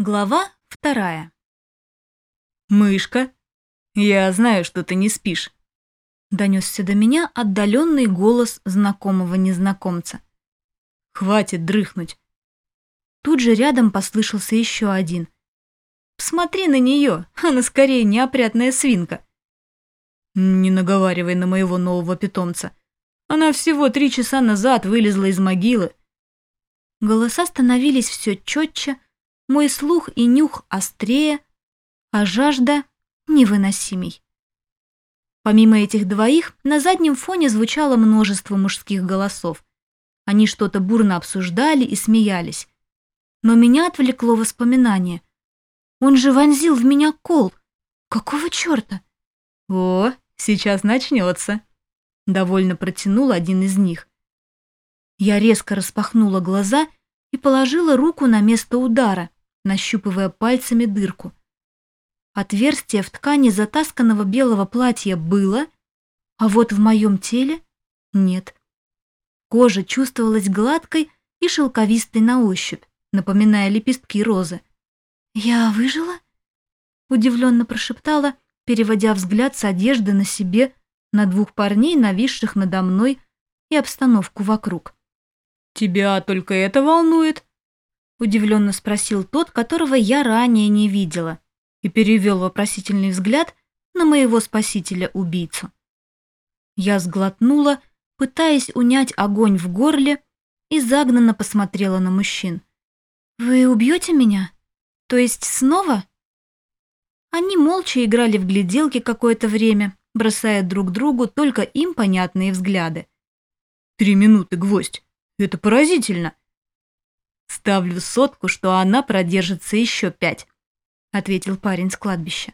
Глава вторая. «Мышка, я знаю, что ты не спишь», — донесся до меня отдаленный голос знакомого незнакомца. «Хватит дрыхнуть». Тут же рядом послышался еще один. «Посмотри на нее, она скорее неопрятная свинка». «Не наговаривай на моего нового питомца. Она всего три часа назад вылезла из могилы». Голоса становились все четче, мой слух и нюх острее, а жажда невыносимей. Помимо этих двоих, на заднем фоне звучало множество мужских голосов. Они что-то бурно обсуждали и смеялись. Но меня отвлекло воспоминание. Он же вонзил в меня кол. Какого черта? О, сейчас начнется. Довольно протянул один из них. Я резко распахнула глаза и положила руку на место удара нащупывая пальцами дырку. Отверстие в ткани затасканного белого платья было, а вот в моем теле нет. Кожа чувствовалась гладкой и шелковистой на ощупь, напоминая лепестки розы. «Я выжила?» — удивленно прошептала, переводя взгляд с одежды на себе на двух парней, нависших надо мной, и обстановку вокруг. «Тебя только это волнует?» Удивленно спросил тот, которого я ранее не видела, и перевел вопросительный взгляд на моего спасителя-убийцу. Я сглотнула, пытаясь унять огонь в горле, и загнанно посмотрела на мужчин. «Вы убьете меня? То есть снова?» Они молча играли в гляделки какое-то время, бросая друг другу только им понятные взгляды. «Три минуты, гвоздь! Это поразительно!» «Ставлю сотку, что она продержится еще пять», — ответил парень с кладбища.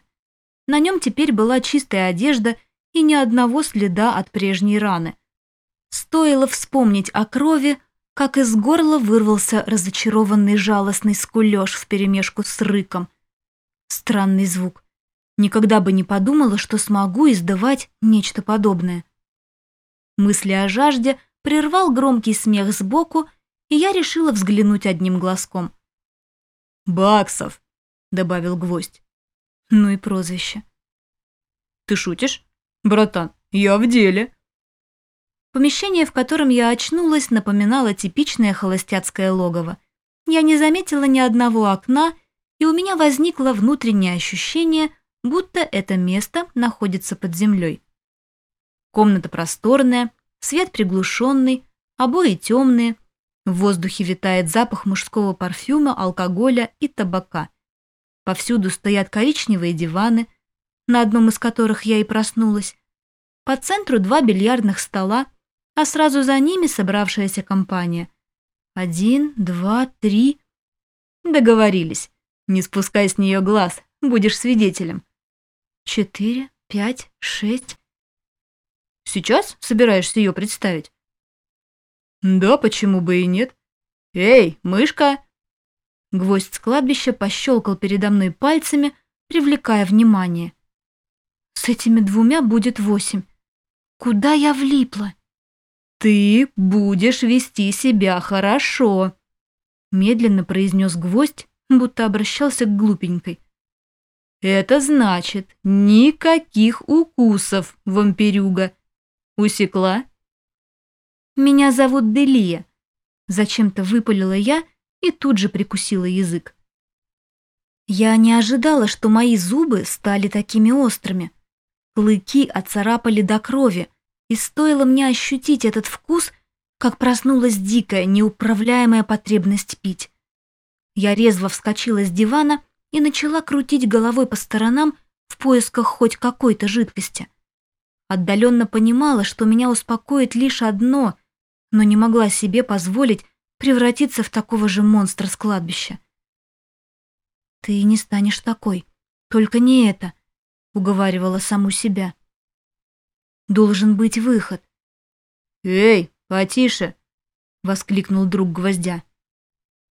На нем теперь была чистая одежда и ни одного следа от прежней раны. Стоило вспомнить о крови, как из горла вырвался разочарованный жалостный скулёж вперемешку с рыком. Странный звук. Никогда бы не подумала, что смогу издавать нечто подобное. Мысли о жажде прервал громкий смех сбоку, и я решила взглянуть одним глазком. «Баксов», — добавил гвоздь. Ну и прозвище. «Ты шутишь? Братан, я в деле». Помещение, в котором я очнулась, напоминало типичное холостяцкое логово. Я не заметила ни одного окна, и у меня возникло внутреннее ощущение, будто это место находится под землей. Комната просторная, свет приглушенный, обои темные, в воздухе витает запах мужского парфюма, алкоголя и табака. Повсюду стоят коричневые диваны, на одном из которых я и проснулась. По центру два бильярдных стола, а сразу за ними собравшаяся компания. Один, два, три. Договорились. Не спускай с нее глаз, будешь свидетелем. Четыре, пять, шесть. Сейчас собираешься ее представить? Да, почему бы и нет? Эй, мышка! Гвоздь с кладбища пощелкал передо мной пальцами, привлекая внимание. С этими двумя будет восемь. Куда я влипла? Ты будешь вести себя хорошо, медленно произнес гвоздь, будто обращался к глупенькой. Это значит никаких укусов, вампирюга. Усекла? «Меня зовут Делия», — зачем-то выпалила я и тут же прикусила язык. Я не ожидала, что мои зубы стали такими острыми. Клыки отцарапали до крови, и стоило мне ощутить этот вкус, как проснулась дикая, неуправляемая потребность пить. Я резво вскочила с дивана и начала крутить головой по сторонам в поисках хоть какой-то жидкости. Отдаленно понимала, что меня успокоит лишь одно, но не могла себе позволить превратиться в такого же монстра с кладбища. «Ты не станешь такой, только не это», — уговаривала саму себя. «Должен быть выход». «Эй, потише!» — воскликнул друг гвоздя.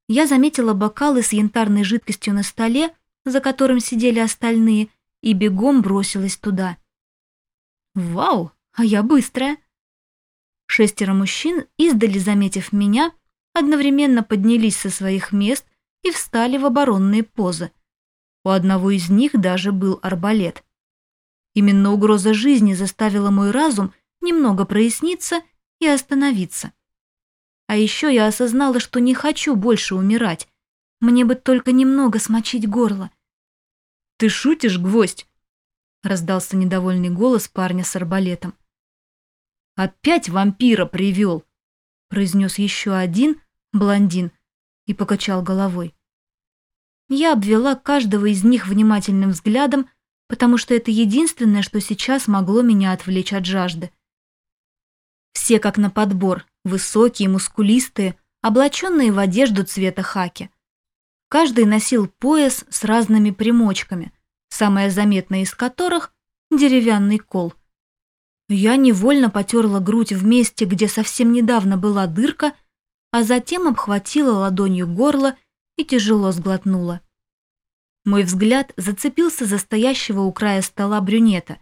Я заметила бокалы с янтарной жидкостью на столе, за которым сидели остальные, и бегом бросилась туда. «Вау, а я быстрая!» Шестеро мужчин, издали заметив меня, одновременно поднялись со своих мест и встали в оборонные позы. У одного из них даже был арбалет. Именно угроза жизни заставила мой разум немного проясниться и остановиться. А еще я осознала, что не хочу больше умирать. Мне бы только немного смочить горло. «Ты шутишь, гвоздь?» — раздался недовольный голос парня с арбалетом. «Опять вампира привел!» — произнес еще один, блондин, и покачал головой. Я обвела каждого из них внимательным взглядом, потому что это единственное, что сейчас могло меня отвлечь от жажды. Все как на подбор, высокие, мускулистые, облаченные в одежду цвета хаки. Каждый носил пояс с разными примочками, самая заметная из которых – деревянный кол. Я невольно потерла грудь в месте, где совсем недавно была дырка, а затем обхватила ладонью горло и тяжело сглотнула. Мой взгляд зацепился за стоящего у края стола брюнета.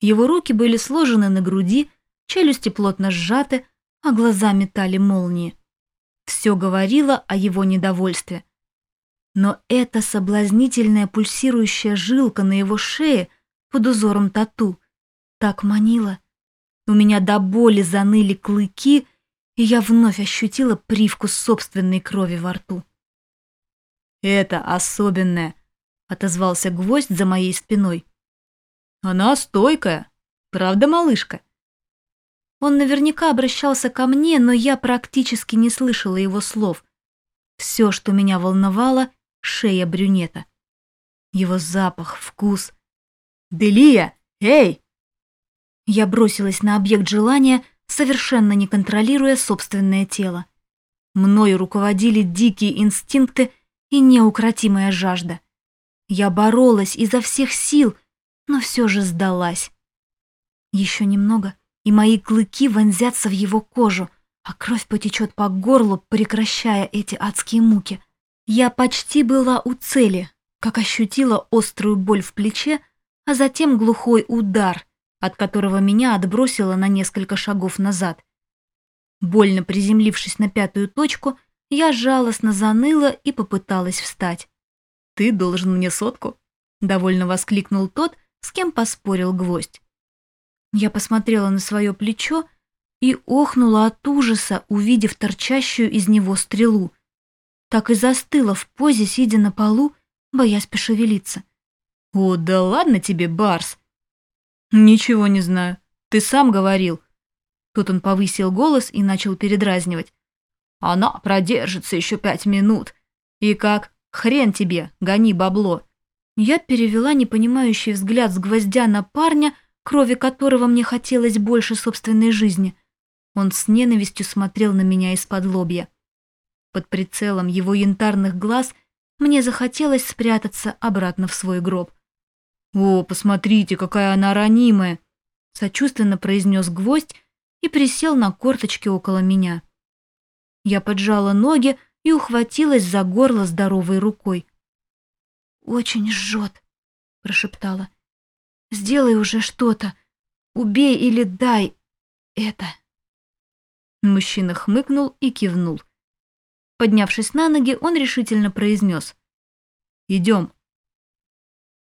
Его руки были сложены на груди, челюсти плотно сжаты, а глаза метали молнии. Все говорило о его недовольстве. Но эта соблазнительная пульсирующая жилка на его шее под узором тату так манила. У меня до боли заныли клыки, и я вновь ощутила привкус собственной крови во рту. «Это особенное», — отозвался гвоздь за моей спиной. «Она стойкая, правда, малышка?» Он наверняка обращался ко мне, но я практически не слышала его слов. Все, что меня волновало — шея брюнета. Его запах, вкус. «Делия, эй!» Я бросилась на объект желания, совершенно не контролируя собственное тело. Мною руководили дикие инстинкты и неукротимая жажда. Я боролась изо всех сил, но все же сдалась. Еще немного, и мои клыки вонзятся в его кожу, а кровь потечет по горлу, прекращая эти адские муки. Я почти была у цели, как ощутила острую боль в плече, а затем глухой удар, от которого меня отбросило на несколько шагов назад. Больно приземлившись на пятую точку, я жалостно заныла и попыталась встать. «Ты должен мне сотку», — довольно воскликнул тот, с кем поспорил гвоздь. Я посмотрела на свое плечо и охнула от ужаса, увидев торчащую из него стрелу. Так и застыла в позе, сидя на полу, боясь пошевелиться. «О, да ладно тебе, Барс!» «Ничего не знаю. Ты сам говорил». Тут он повысил голос и начал передразнивать. «Она продержится еще пять минут. И как? Хрен тебе, гони бабло». Я перевела непонимающий взгляд с гвоздя на парня, крови которого мне хотелось больше собственной жизни. Он с ненавистью смотрел на меня из-под лобья. Под прицелом его янтарных глаз мне захотелось спрятаться обратно в свой гроб. «О, посмотрите, какая она ранимая!» сочувственно произнес гвоздь и присел на корточки около меня. Я поджала ноги и ухватилась за горло здоровой рукой. «Очень жжет», — прошептала. Сделай уже что-то. Убей или дай это. Мужчина хмыкнул и кивнул. Поднявшись на ноги, он решительно произнес. «Идем».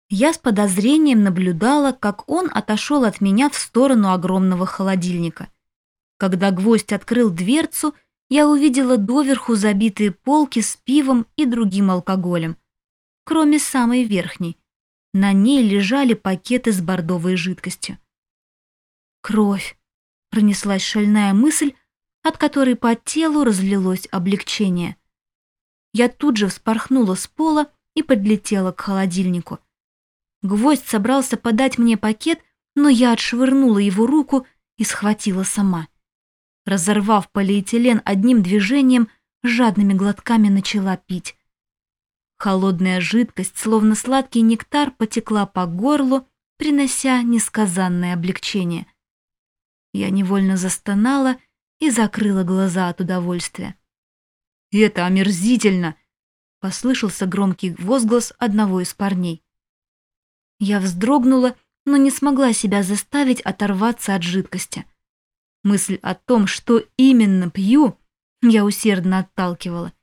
Я с подозрением наблюдала, как он отошел от меня в сторону огромного холодильника. Когда гвоздь открыл дверцу, я увидела доверху забитые полки с пивом и другим алкоголем, кроме самой верхней, на ней лежали пакеты с бордовой жидкостью. «Кровь!» — пронеслась шальная мысль, от которой по телу разлилось облегчение. Я тут же вспорхнула с пола и подлетела к холодильнику. Гвоздь собрался подать мне пакет, но я отшвырнула его руку и схватила сама. Разорвав полиэтилен одним движением, жадными глотками начала пить. Холодная жидкость, словно сладкий нектар, потекла по горлу, принося несказанное облегчение. Я невольно застонала и закрыла глаза от удовольствия. «Это омерзительно!» — послышался громкий возглас одного из парней. Я вздрогнула, но не смогла себя заставить оторваться от жидкости. Мысль о том, что именно пью, я усердно отталкивала.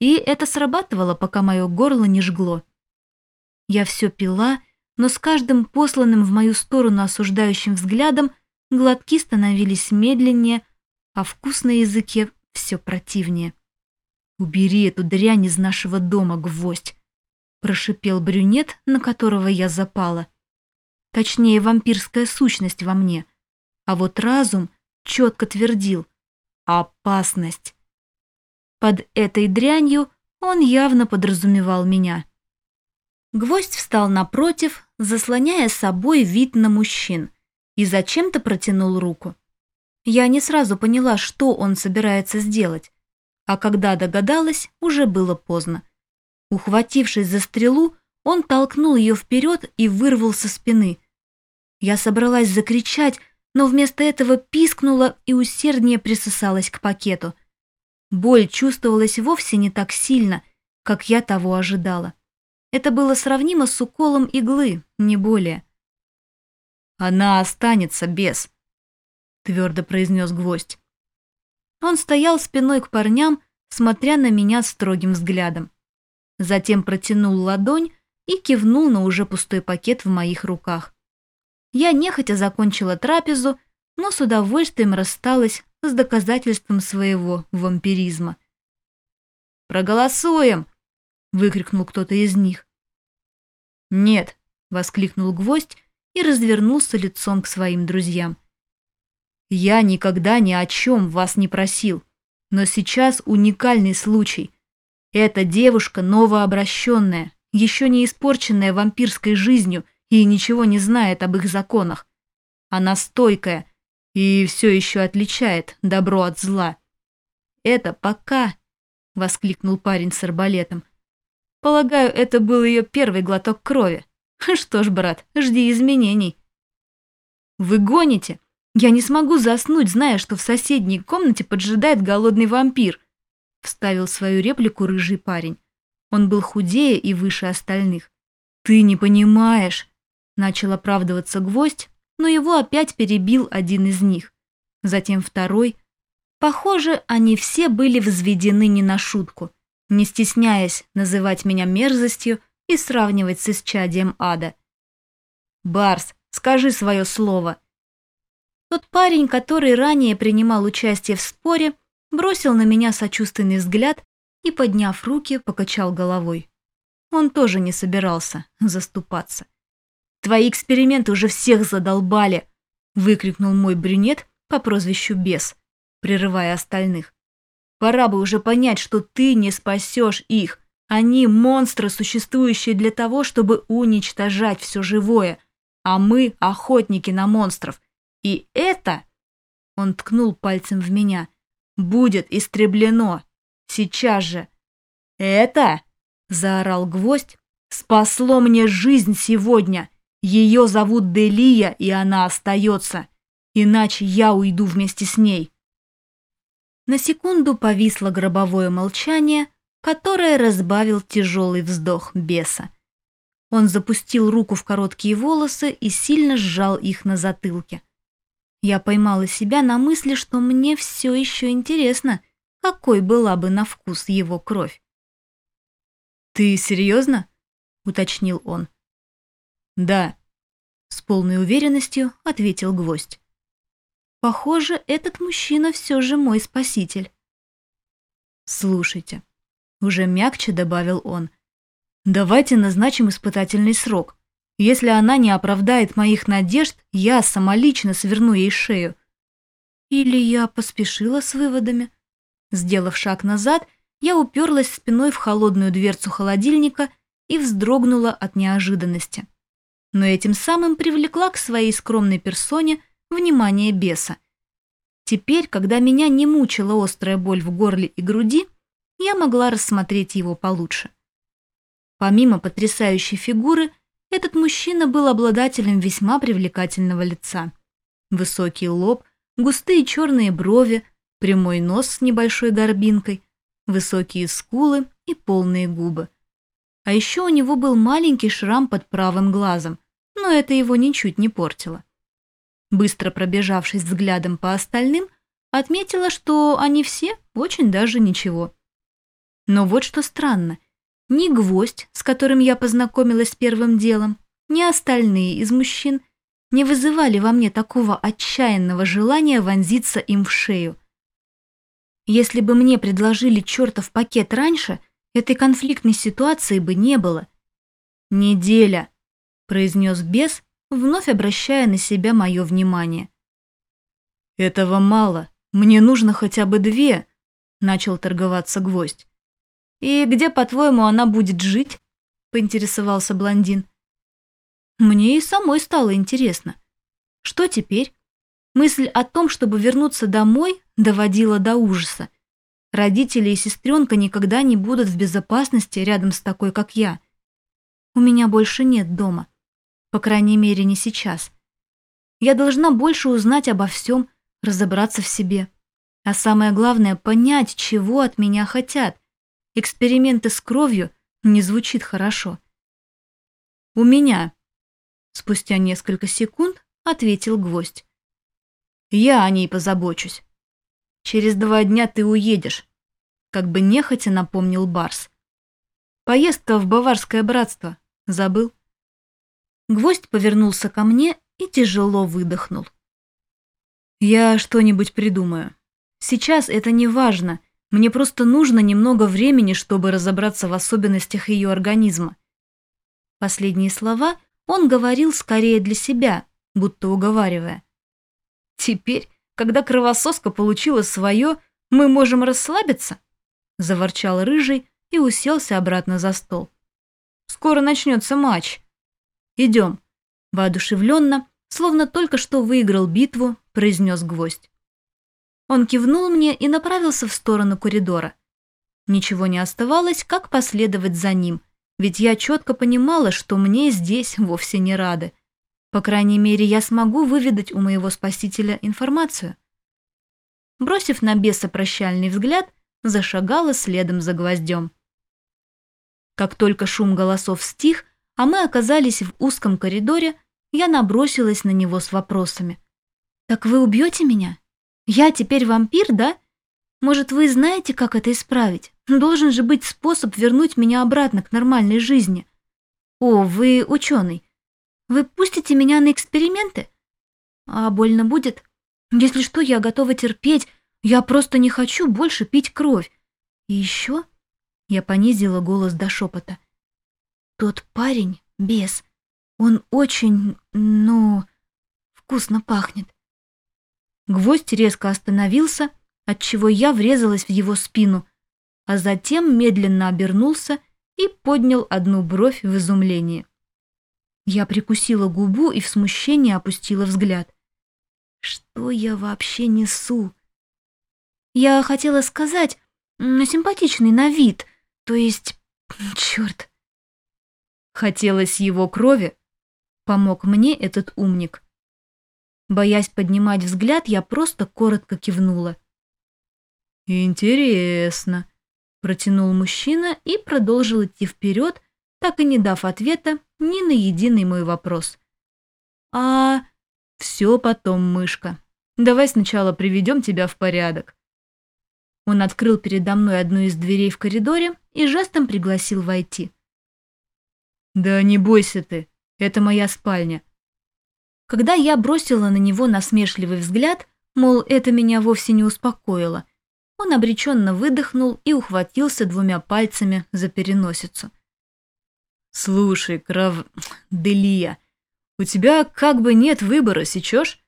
И это срабатывало, пока мое горло не жгло. Я все пила, но с каждым посланным в мою сторону осуждающим взглядом глотки становились медленнее, а вкус на языке все противнее. «Убери эту дрянь из нашего дома, гвоздь!» – прошипел брюнет, на которого я запала. Точнее, вампирская сущность во мне. А вот разум четко твердил «опасность». Под этой дрянью он явно подразумевал меня. Гвоздь встал напротив, заслоняя собой вид на мужчин, и зачем-то протянул руку. Я не сразу поняла, что он собирается сделать, а когда догадалась, уже было поздно. Ухватившись за стрелу, он толкнул ее вперед и вырвал со спины. Я собралась закричать, но вместо этого пискнула и усерднее присосалась к пакету. Боль чувствовалась вовсе не так сильно, как я того ожидала. Это было сравнимо с уколом иглы, не более. «Она останется без», — твердо произнес гвоздь. Он стоял спиной к парням, смотря на меня строгим взглядом. Затем протянул ладонь и кивнул на уже пустой пакет в моих руках. Я нехотя закончила трапезу, но с удовольствием рассталась с доказательством своего вампиризма. «Проголосуем!» выкрикнул кто-то из них. «Нет!» — воскликнул гвоздь и развернулся лицом к своим друзьям. «Я никогда ни о чем вас не просил, но сейчас уникальный случай. Эта девушка новообращенная, еще не испорченная вампирской жизнью и ничего не знает об их законах. Она стойкая и все еще отличает добро от зла. Это пока...» — воскликнул парень с арбалетом. Полагаю, это был ее первый глоток крови. Что ж, брат, жди изменений. Вы гоните? Я не смогу заснуть, зная, что в соседней комнате поджидает голодный вампир. Вставил свою реплику рыжий парень. Он был худее и выше остальных. Ты не понимаешь. Начал оправдываться гвоздь, но его опять перебил один из них. Затем второй. Похоже, они все были взведены не на шутку не стесняясь называть меня мерзостью и сравнивать с исчадием ада. «Барс, скажи свое слово!» Тот парень, который ранее принимал участие в споре, бросил на меня сочувственный взгляд и, подняв руки, покачал головой. Он тоже не собирался заступаться. «Твои эксперименты уже всех задолбали!» — выкрикнул мой брюнет по прозвищу Бес, прерывая остальных. Пора бы уже понять, что ты не спасешь их. Они монстры, существующие для того, чтобы уничтожать все живое. А мы охотники на монстров. И это, он ткнул пальцем в меня, будет истреблено. Сейчас же. Это, заорал гвоздь, спасло мне жизнь сегодня. Ее зовут Делия, и она остается. Иначе я уйду вместе с ней. На секунду повисло гробовое молчание, которое разбавил тяжелый вздох беса. Он запустил руку в короткие волосы и сильно сжал их на затылке. Я поймала себя на мысли, что мне все еще интересно, какой была бы на вкус его кровь. «Ты серьезно?» — уточнил он. «Да», — с полной уверенностью ответил гвоздь. Похоже, этот мужчина все же мой спаситель. Слушайте, уже мягче добавил он. Давайте назначим испытательный срок. Если она не оправдает моих надежд, я самолично сверну ей шею. Или я поспешила с выводами. Сделав шаг назад, я уперлась спиной в холодную дверцу холодильника и вздрогнула от неожиданности. Но этим самым привлекла к своей скромной персоне – внимание беса. Теперь, когда меня не мучила острая боль в горле и груди, я могла рассмотреть его получше. Помимо потрясающей фигуры, этот мужчина был обладателем весьма привлекательного лица. Высокий лоб, густые черные брови, прямой нос с небольшой горбинкой, высокие скулы и полные губы. А еще у него был маленький шрам под правым глазом, но это его ничуть не портило. Быстро пробежавшись взглядом по остальным, отметила, что они все очень даже ничего. Но вот что странно. Ни гвоздь, с которым я познакомилась первым делом, ни остальные из мужчин не вызывали во мне такого отчаянного желания вонзиться им в шею. Если бы мне предложили чертов пакет раньше, этой конфликтной ситуации бы не было. «Неделя», — произнес бес, вновь обращая на себя мое внимание. «Этого мало. Мне нужно хотя бы две», — начал торговаться гвоздь. «И где, по-твоему, она будет жить?» — поинтересовался блондин. Мне и самой стало интересно. Что теперь? Мысль о том, чтобы вернуться домой, доводила до ужаса. Родители и сестренка никогда не будут в безопасности рядом с такой, как я. У меня больше нет дома. По крайней мере, не сейчас. Я должна больше узнать обо всем, разобраться в себе. А самое главное, понять, чего от меня хотят. Эксперименты с кровью не звучит хорошо. У меня. Спустя несколько секунд ответил гвоздь. Я о ней позабочусь. Через два дня ты уедешь, как бы нехотя напомнил Барс. Поездка в Баварское братство. Забыл? Гвоздь повернулся ко мне и тяжело выдохнул. Я что-нибудь придумаю. Сейчас это не важно. Мне просто нужно немного времени, чтобы разобраться в особенностях ее организма. Последние слова он говорил скорее для себя, будто уговаривая. Теперь, когда кровососка получила свое, мы можем расслабиться? Заворчал рыжий и уселся обратно за стол. Скоро начнется матч. Идем. Воодушевленно, словно только что выиграл битву, произнес гвоздь. Он кивнул мне и направился в сторону коридора. Ничего не оставалось, как последовать за ним, ведь я четко понимала, что мне здесь вовсе не рады. По крайней мере, я смогу выведать у моего спасителя информацию. Бросив на беса прощальный взгляд, зашагала следом за гвоздем. Как только шум голосов стих, а мы оказались в узком коридоре, я набросилась на него с вопросами. «Так вы убьете меня? Я теперь вампир, да? Может, вы знаете, как это исправить? Должен же быть способ вернуть меня обратно к нормальной жизни. О, вы ученый. Вы пустите меня на эксперименты? А больно будет? Если что, я готова терпеть. Я просто не хочу больше пить кровь. И еще... Я понизила голос до шепота. Тот парень, бес, он очень, ну, вкусно пахнет. Гвоздь резко остановился, отчего я врезалась в его спину, а затем медленно обернулся и поднял одну бровь в изумлении. Я прикусила губу и в смущении опустила взгляд. Что я вообще несу? Я хотела сказать, симпатичный на вид, то есть, черт. Хотелось его крови, помог мне этот умник. Боясь поднимать взгляд, я просто коротко кивнула. «Интересно», — протянул мужчина и продолжил идти вперед, так и не дав ответа ни на единый мой вопрос. «А...» «Все потом, мышка. Давай сначала приведем тебя в порядок». Он открыл передо мной одну из дверей в коридоре и жестом пригласил войти. «Да не бойся ты, это моя спальня». Когда я бросила на него насмешливый взгляд, мол, это меня вовсе не успокоило, он обреченно выдохнул и ухватился двумя пальцами за переносицу. «Слушай, Крав... Делия, у тебя как бы нет выбора, сечешь?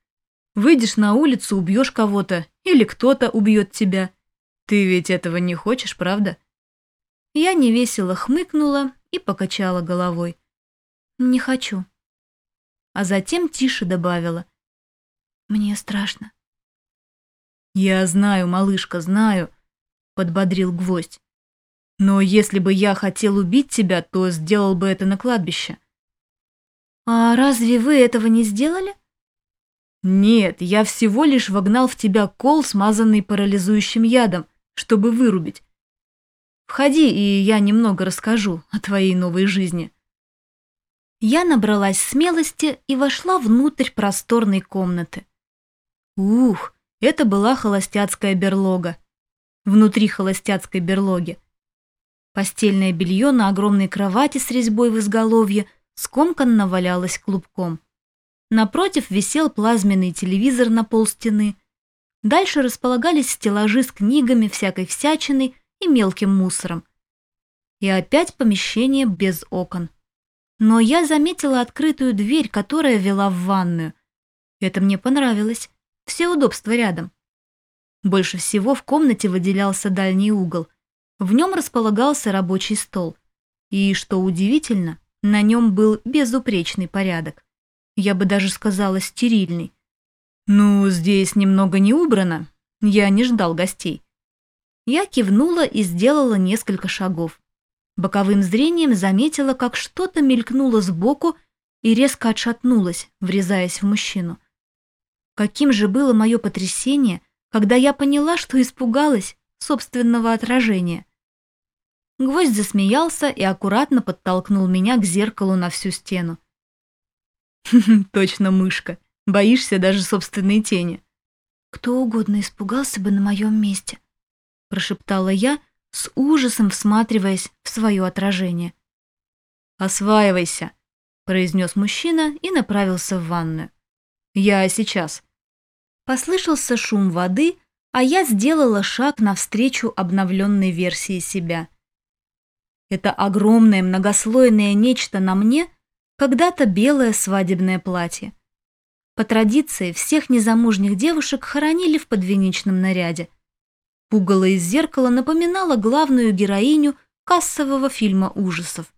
Выйдешь на улицу, убьешь кого-то, или кто-то убьет тебя. Ты ведь этого не хочешь, правда?» Я невесело хмыкнула и покачала головой. «Не хочу». А затем тише добавила. «Мне страшно». «Я знаю, малышка, знаю», — подбодрил гвоздь. Но если бы я хотел убить тебя, то сделал бы это на кладбище. А разве вы этого не сделали? Нет, я всего лишь вогнал в тебя кол, смазанный парализующим ядом, чтобы вырубить. Входи, и я немного расскажу о твоей новой жизни. Я набралась смелости и вошла внутрь просторной комнаты. Ух, это была холостяцкая берлога. Внутри холостяцкой берлоги Постельное белье на огромной кровати с резьбой в изголовье скомканно валялось клубком. Напротив висел плазменный телевизор на полстены. Дальше располагались стеллажи с книгами, всякой всячиной и мелким мусором. И опять помещение без окон. Но я заметила открытую дверь, которая вела в ванную. Это мне понравилось. Все удобства рядом. Больше всего в комнате выделялся дальний угол. В нем располагался рабочий стол. И, что удивительно, на нем был безупречный порядок. Я бы даже сказала стерильный. «Ну, здесь немного не убрано. Я не ждал гостей». Я кивнула и сделала несколько шагов. Боковым зрением заметила, как что-то мелькнуло сбоку и резко отшатнулось, врезаясь в мужчину. Каким же было мое потрясение, когда я поняла, что испугалась собственного отражения. Гвоздь засмеялся и аккуратно подтолкнул меня к зеркалу на всю стену. «Точно мышка. Боишься даже собственной тени». «Кто угодно испугался бы на моем месте», — прошептала я, с ужасом всматриваясь в свое отражение. «Осваивайся», — произнес мужчина и направился в ванную. «Я сейчас». Послышался шум воды, а я сделала шаг навстречу обновленной версии себя. Это огромное многослойное нечто на мне когда-то белое свадебное платье. По традиции всех незамужних девушек хоронили в подвенечном наряде. Пугало из зеркала напоминало главную героиню кассового фильма ужасов.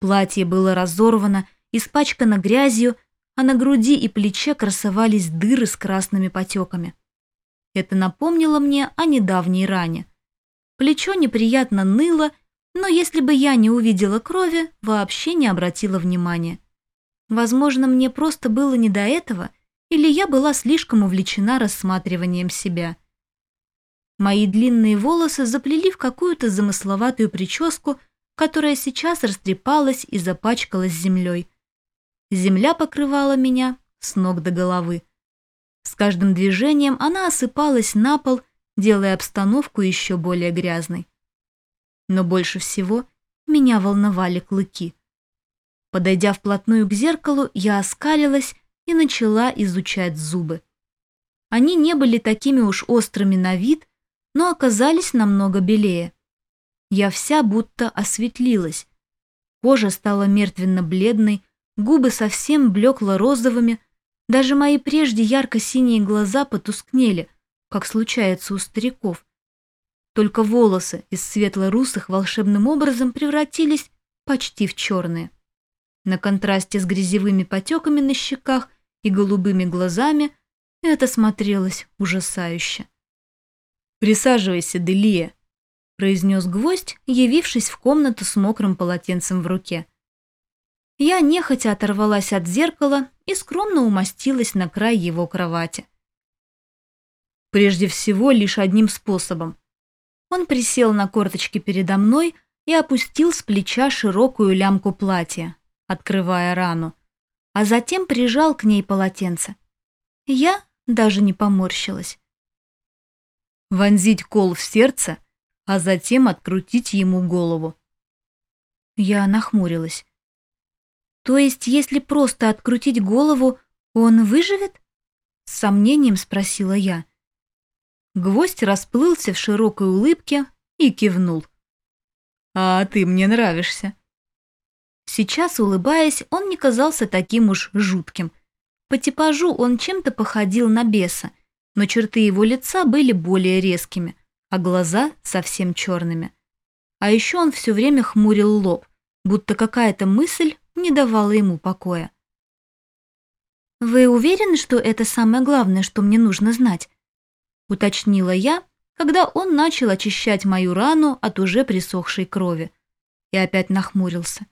Платье было разорвано, испачкано грязью, а на груди и плече красовались дыры с красными потеками. Это напомнило мне о недавней ране. Плечо неприятно ныло, но если бы я не увидела крови, вообще не обратила внимания. Возможно, мне просто было не до этого, или я была слишком увлечена рассматриванием себя. Мои длинные волосы заплели в какую-то замысловатую прическу, которая сейчас растрепалась и запачкалась землей. Земля покрывала меня с ног до головы. С каждым движением она осыпалась на пол, делая обстановку еще более грязной. Но больше всего меня волновали клыки. Подойдя вплотную к зеркалу, я оскалилась и начала изучать зубы. Они не были такими уж острыми на вид, но оказались намного белее. Я вся будто осветлилась. Кожа стала мертвенно-бледной, губы совсем блекло-розовыми, даже мои прежде ярко-синие глаза потускнели, как случается у стариков. Только волосы из светло-русых волшебным образом превратились почти в черные. На контрасте с грязевыми потеками на щеках и голубыми глазами это смотрелось ужасающе. «Присаживайся, Делия», — произнес гвоздь, явившись в комнату с мокрым полотенцем в руке. Я нехотя оторвалась от зеркала и скромно умостилась на край его кровати. Прежде всего, лишь одним способом. Он присел на корточки передо мной и опустил с плеча широкую лямку платья, открывая рану, а затем прижал к ней полотенце. Я даже не поморщилась. Вонзить кол в сердце, а затем открутить ему голову. Я нахмурилась. То есть, если просто открутить голову, он выживет? С сомнением спросила я. Гвоздь расплылся в широкой улыбке и кивнул. «А ты мне нравишься». Сейчас, улыбаясь, он не казался таким уж жутким. По типажу он чем-то походил на беса, но черты его лица были более резкими, а глаза совсем черными. А еще он все время хмурил лоб, будто какая-то мысль не давала ему покоя. «Вы уверены, что это самое главное, что мне нужно знать?» — уточнила я, когда он начал очищать мою рану от уже присохшей крови. И опять нахмурился.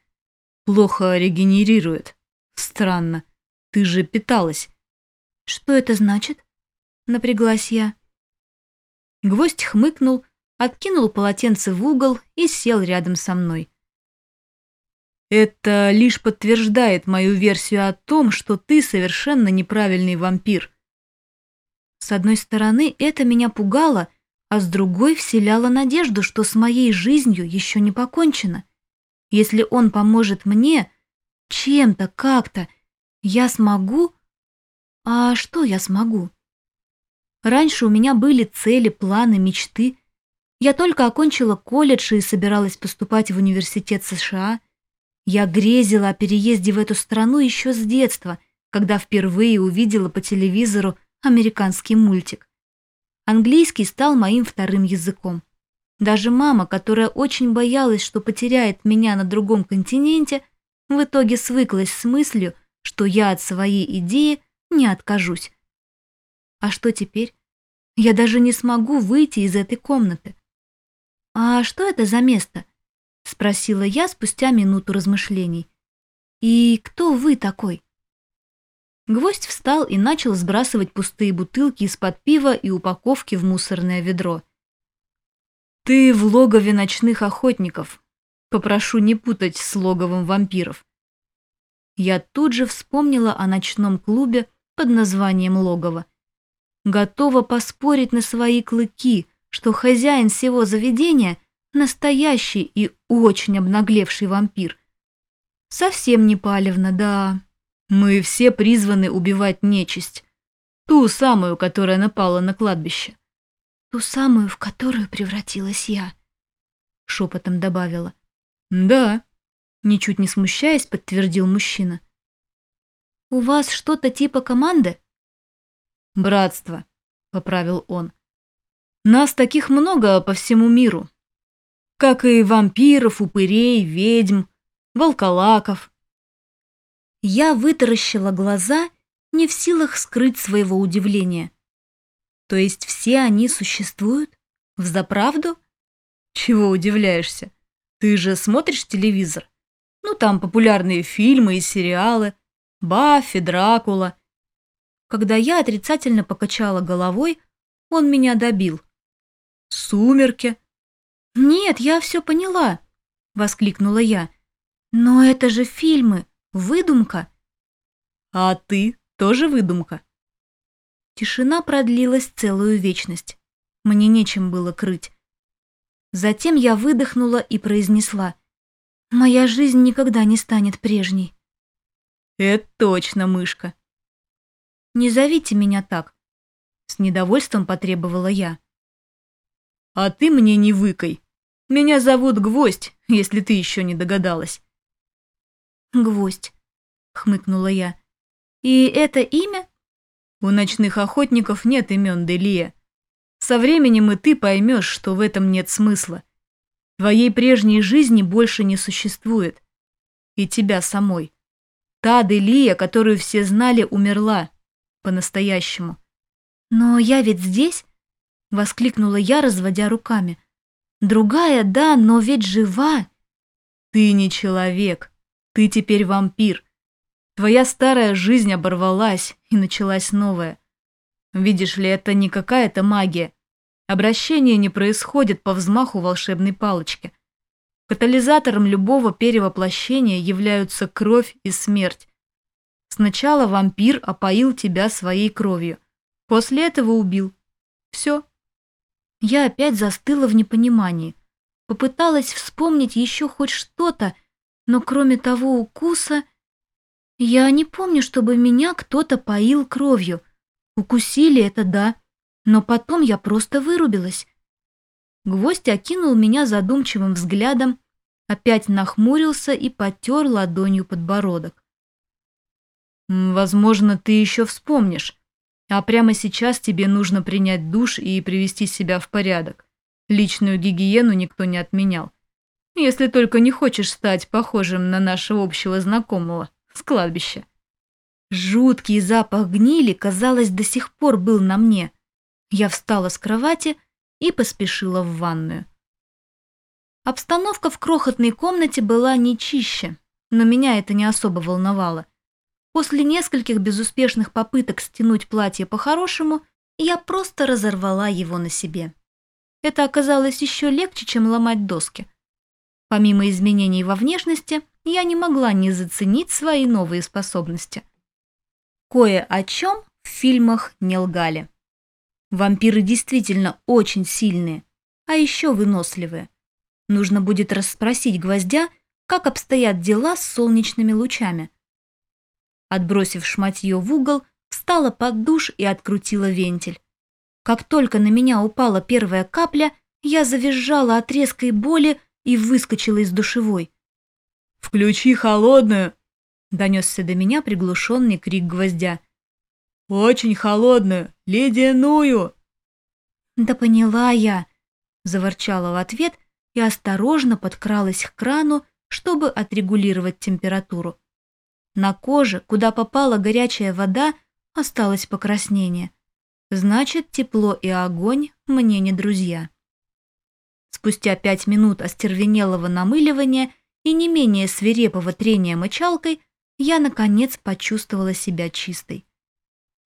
«Плохо регенерирует. Странно. Ты же питалась». «Что это значит?» — напряглась я. Гвоздь хмыкнул, откинул полотенце в угол и сел рядом со мной. Это лишь подтверждает мою версию о том, что ты совершенно неправильный вампир. С одной стороны, это меня пугало, а с другой вселяла надежду, что с моей жизнью еще не покончено. Если он поможет мне, чем-то, как-то, я смогу... А что я смогу? Раньше у меня были цели, планы, мечты. Я только окончила колледж и собиралась поступать в университет США. Я грезила о переезде в эту страну еще с детства, когда впервые увидела по телевизору американский мультик. Английский стал моим вторым языком. Даже мама, которая очень боялась, что потеряет меня на другом континенте, в итоге свыклась с мыслью, что я от своей идеи не откажусь. А что теперь? Я даже не смогу выйти из этой комнаты. «А что это за место?» — спросила я спустя минуту размышлений. «И кто вы такой?» Гвоздь встал и начал сбрасывать пустые бутылки из-под пива и упаковки в мусорное ведро. «Ты в логове ночных охотников. Попрошу не путать с логовом вампиров». Я тут же вспомнила о ночном клубе под названием «Логово». Готова поспорить на свои клыки, что хозяин всего заведения – настоящий и очень обнаглевший вампир. Совсем не палевно, да. Мы все призваны убивать нечисть. Ту самую, которая напала на кладбище. Ту самую, в которую превратилась я. Шепотом добавила. Да. Ничуть не смущаясь, подтвердил мужчина. «У вас что-то типа команды?» «Братство», — поправил он. «Нас таких много по всему миру. Как и вампиров, упырей, ведьм, волколаков, я вытаращила глаза, не в силах скрыть своего удивления. То есть все они существуют? Взаправду? Чего удивляешься? Ты же смотришь телевизор? Ну, там популярные фильмы и сериалы. Баффи, Дракула. Когда я отрицательно покачала головой, он меня добил. «Сумерки». «Нет, я все поняла», — воскликнула я. «Но это же фильмы. Выдумка. А ты тоже выдумка. Тишина продлилась целую вечность. Мне нечем было крыть. Затем я выдохнула и произнесла. Моя жизнь никогда не станет прежней. Это точно, мышка. Не зовите меня так. С недовольством потребовала я. А ты мне не выкай. Меня зовут Гвоздь, если ты еще не догадалась. «Гвоздь», — хмыкнула я. «И это имя?» «У ночных охотников нет имен Делия. Со временем и ты поймешь, что в этом нет смысла. Твоей прежней жизни больше не существует. И тебя самой. Та Делия, которую все знали, умерла. По-настоящему». «Но я ведь здесь?» — воскликнула я, разводя руками. «Другая, да, но ведь жива!» «Ты не человек», ты теперь вампир. Твоя старая жизнь оборвалась, и началась новая. Видишь ли, это не какая-то магия. Обращение не происходит по взмаху волшебной палочки. Катализатором любого перевоплощения являются кровь и смерть. Сначала вампир опоил тебя своей кровью. После этого убил. Все. Я опять застыла в непонимании. Попыталась вспомнить еще хоть что-то, но кроме того укуса... Я не помню, чтобы меня кто-то поил кровью. Укусили это да, но потом я просто вырубилась. Гвоздь окинул меня задумчивым взглядом, опять нахмурился и потер ладонью подбородок. «Возможно, ты еще вспомнишь, а прямо сейчас тебе нужно принять душ и привести себя в порядок. Личную гигиену никто не отменял. Если только не хочешь стать похожим на нашего общего знакомого с кладбища. Жуткий запах гнили, казалось, до сих пор был на мне. Я встала с кровати и поспешила в ванную. Обстановка в крохотной комнате была не чище, но меня это не особо волновало. После нескольких безуспешных попыток стянуть платье по-хорошему, я просто разорвала его на себе. Это оказалось еще легче, чем ломать доски. Помимо изменений во внешности, я не могла не заценить свои новые способности. Кое о чем в фильмах не лгали. Вампиры действительно очень сильные, а еще выносливые. Нужно будет расспросить гвоздя, как обстоят дела с солнечными лучами. Отбросив шматье в угол, встала под душ и открутила вентиль. Как только на меня упала первая капля, я завизжала от резкой боли и выскочила из душевой. «Включи холодную!» — донесся до меня приглушенный крик гвоздя. «Очень холодную! Ледяную!» «Да поняла я!» — заворчала в ответ и осторожно подкралась к крану, чтобы отрегулировать температуру. На коже, куда попала горячая вода, осталось покраснение. Значит, тепло и огонь мне не друзья. Спустя пять минут остервенелого намыливания и не менее свирепого трения мочалкой, я, наконец, почувствовала себя чистой.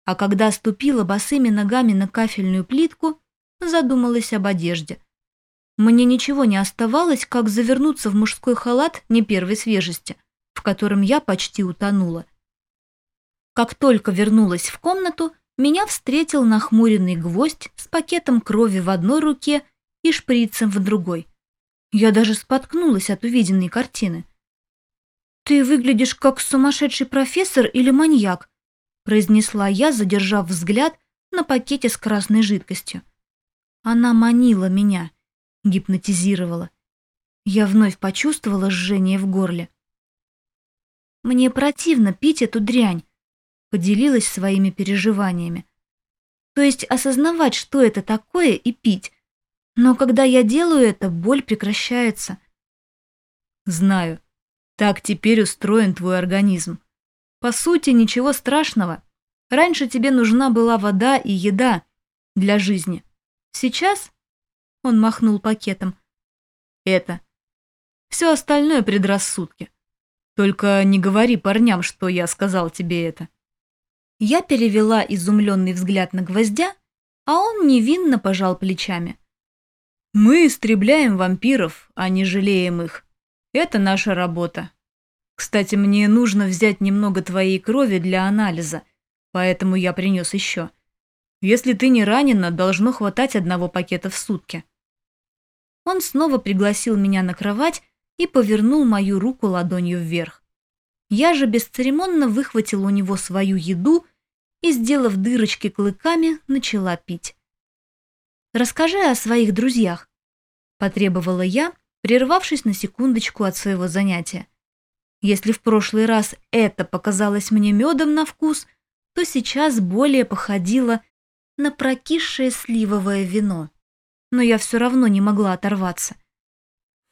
А когда ступила босыми ногами на кафельную плитку, задумалась об одежде. Мне ничего не оставалось, как завернуться в мужской халат не первой свежести, в котором я почти утонула. Как только вернулась в комнату, меня встретил нахмуренный гвоздь с пакетом крови в одной руке и шприцем в другой. Я даже споткнулась от увиденной картины. «Ты выглядишь как сумасшедший профессор или маньяк», произнесла я, задержав взгляд на пакете с красной жидкостью. Она манила меня, гипнотизировала. Я вновь почувствовала жжение в горле. Мне противно пить эту дрянь, поделилась своими переживаниями. То есть осознавать, что это такое, и пить. Но когда я делаю это, боль прекращается. Знаю. Так теперь устроен твой организм. По сути, ничего страшного. Раньше тебе нужна была вода и еда для жизни. Сейчас он махнул пакетом. Это. Все остальное предрассудки. Только не говори парням, что я сказал тебе это. Я перевела изумленный взгляд на гвоздя, а он невинно пожал плечами. «Мы истребляем вампиров, а не жалеем их. Это наша работа. Кстати, мне нужно взять немного твоей крови для анализа, поэтому я принес еще. Если ты не ранена, должно хватать одного пакета в сутки». Он снова пригласил меня на кровать и повернул мою руку ладонью вверх. Я же бесцеремонно выхватила у него свою еду и, сделав дырочки клыками, начала пить. «Расскажи о своих друзьях», — потребовала я, прервавшись на секундочку от своего занятия. Если в прошлый раз это показалось мне медом на вкус, то сейчас более походило на прокисшее сливовое вино. Но я все равно не могла оторваться.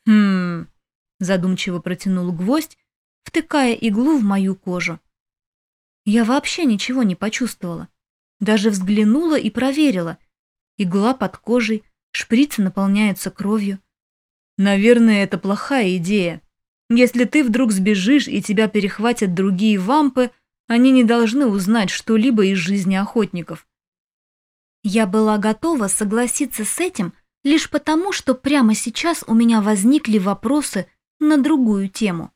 «Хм...» — задумчиво протянул гвоздь, втыкая иглу в мою кожу. Я вообще ничего не почувствовала. Даже взглянула и проверила. Игла под кожей, шприцы наполняются кровью. Наверное, это плохая идея. Если ты вдруг сбежишь и тебя перехватят другие вампы, они не должны узнать что-либо из жизни охотников. Я была готова согласиться с этим лишь потому, что прямо сейчас у меня возникли вопросы на другую тему.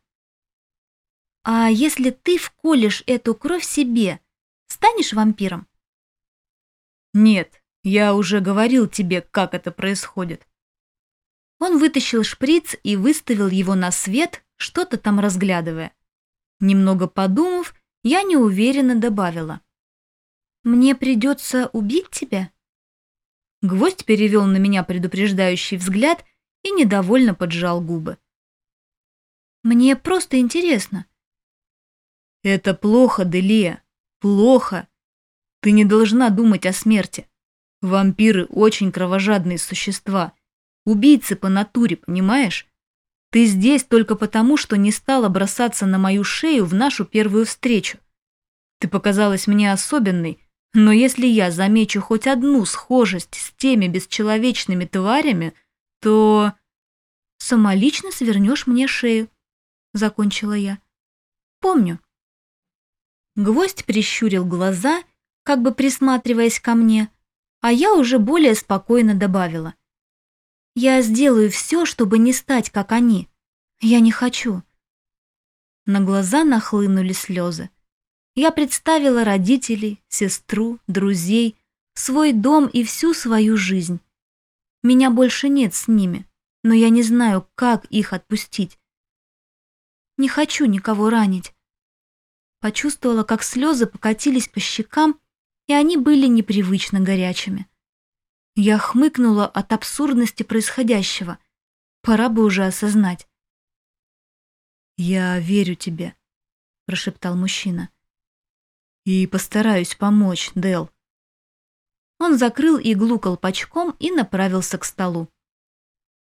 А если ты вколешь эту кровь себе, станешь вампиром? Нет, я уже говорил тебе, как это происходит. Он вытащил шприц и выставил его на свет, что-то там разглядывая. Немного подумав, я неуверенно добавила. «Мне придется убить тебя?» Гвоздь перевел на меня предупреждающий взгляд и недовольно поджал губы. «Мне просто интересно. Это плохо, Делия, плохо. Ты не должна думать о смерти. Вампиры очень кровожадные существа. Убийцы по натуре, понимаешь? Ты здесь только потому, что не стала бросаться на мою шею в нашу первую встречу. Ты показалась мне особенной, но если я замечу хоть одну схожесть с теми бесчеловечными тварями, то... Самолично свернешь мне шею, закончила я. Помню. Гвоздь прищурил глаза, как бы присматриваясь ко мне, а я уже более спокойно добавила. «Я сделаю все, чтобы не стать, как они. Я не хочу». На глаза нахлынули слезы. Я представила родителей, сестру, друзей, свой дом и всю свою жизнь. Меня больше нет с ними, но я не знаю, как их отпустить. Не хочу никого ранить. Почувствовала, как слезы покатились по щекам, и они были непривычно горячими. Я хмыкнула от абсурдности происходящего. Пора бы уже осознать. «Я верю тебе», — прошептал мужчина. «И постараюсь помочь, Дел. Он закрыл иглу колпачком и направился к столу.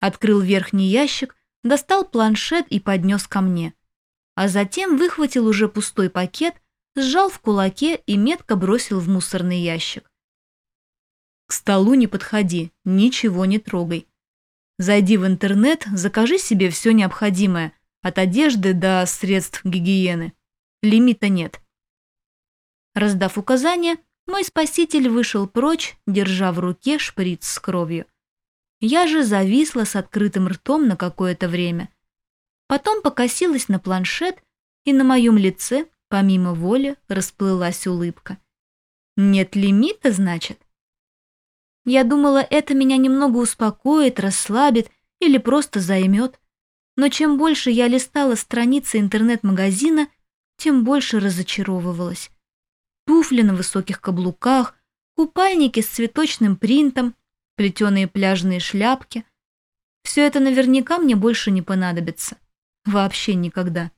Открыл верхний ящик, достал планшет и поднес ко мне. А затем выхватил уже пустой пакет, сжал в кулаке и метко бросил в мусорный ящик. К столу не подходи, ничего не трогай. Зайди в интернет, закажи себе все необходимое, от одежды до средств гигиены. Лимита нет. Раздав указания, мой спаситель вышел прочь, держа в руке шприц с кровью. Я же зависла с открытым ртом на какое-то время. Потом покосилась на планшет, и на моем лице, помимо воли, расплылась улыбка. Нет лимита, значит? Я думала, это меня немного успокоит, расслабит или просто займет. Но чем больше я листала страницы интернет-магазина, тем больше разочаровывалась туфли на высоких каблуках, купальники с цветочным принтом, плетеные пляжные шляпки. Все это наверняка мне больше не понадобится. Вообще никогда.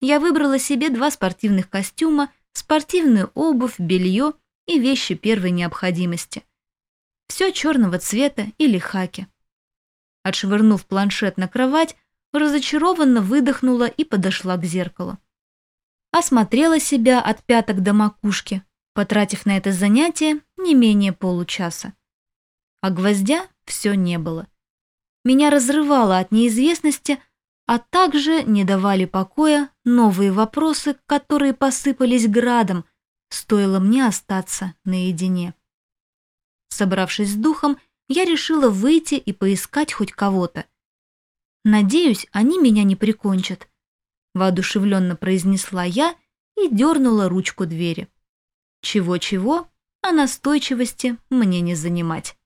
Я выбрала себе два спортивных костюма, спортивную обувь, белье и вещи первой необходимости. Все черного цвета или хаки. Отшвырнув планшет на кровать, разочарованно выдохнула и подошла к зеркалу осмотрела себя от пяток до макушки, потратив на это занятие не менее получаса. А гвоздя все не было. Меня разрывало от неизвестности, а также не давали покоя новые вопросы, которые посыпались градом, стоило мне остаться наедине. Собравшись с духом, я решила выйти и поискать хоть кого-то. Надеюсь, они меня не прикончат воодушевленно произнесла я и дернула ручку двери. Чего-чего, а настойчивости мне не занимать.